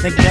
Thank you.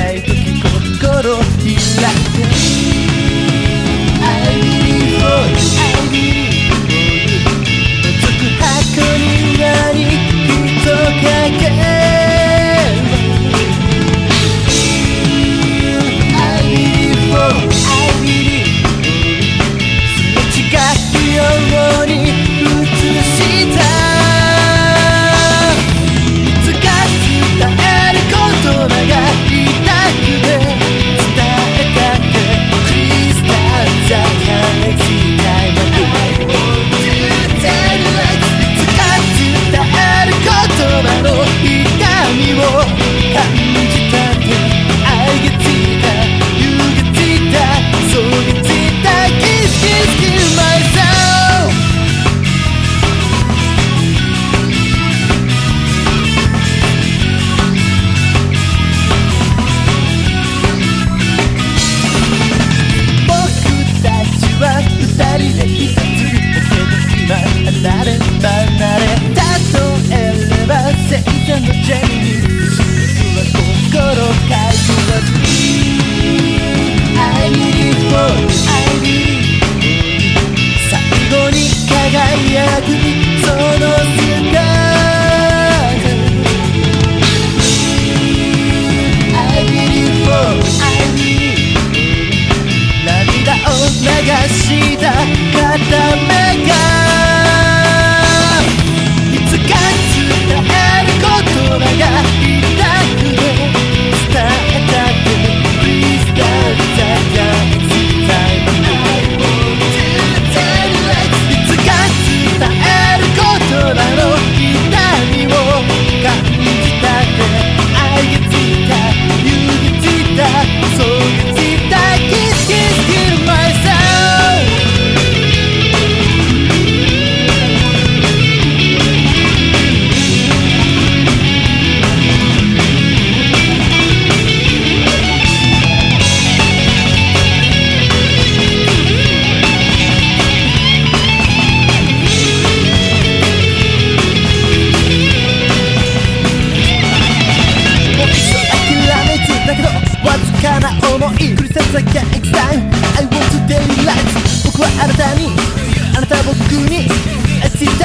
た僕に明日っ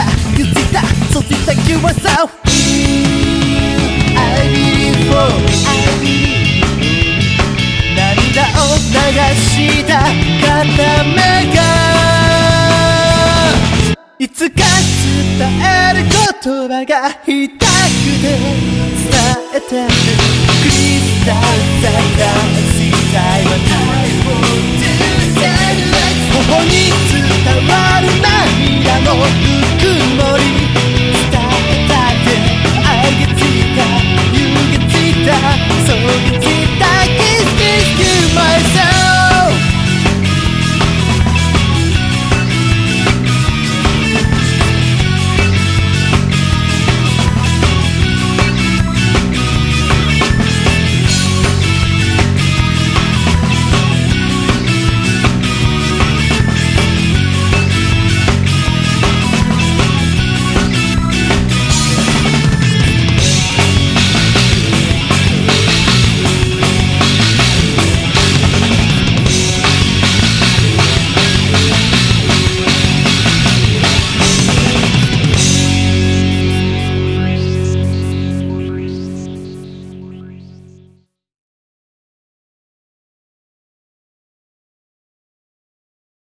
たそした弱さを。I believe for I believe 涙を流した片目がいつか伝える言葉が痛くて伝えてクリスタル探し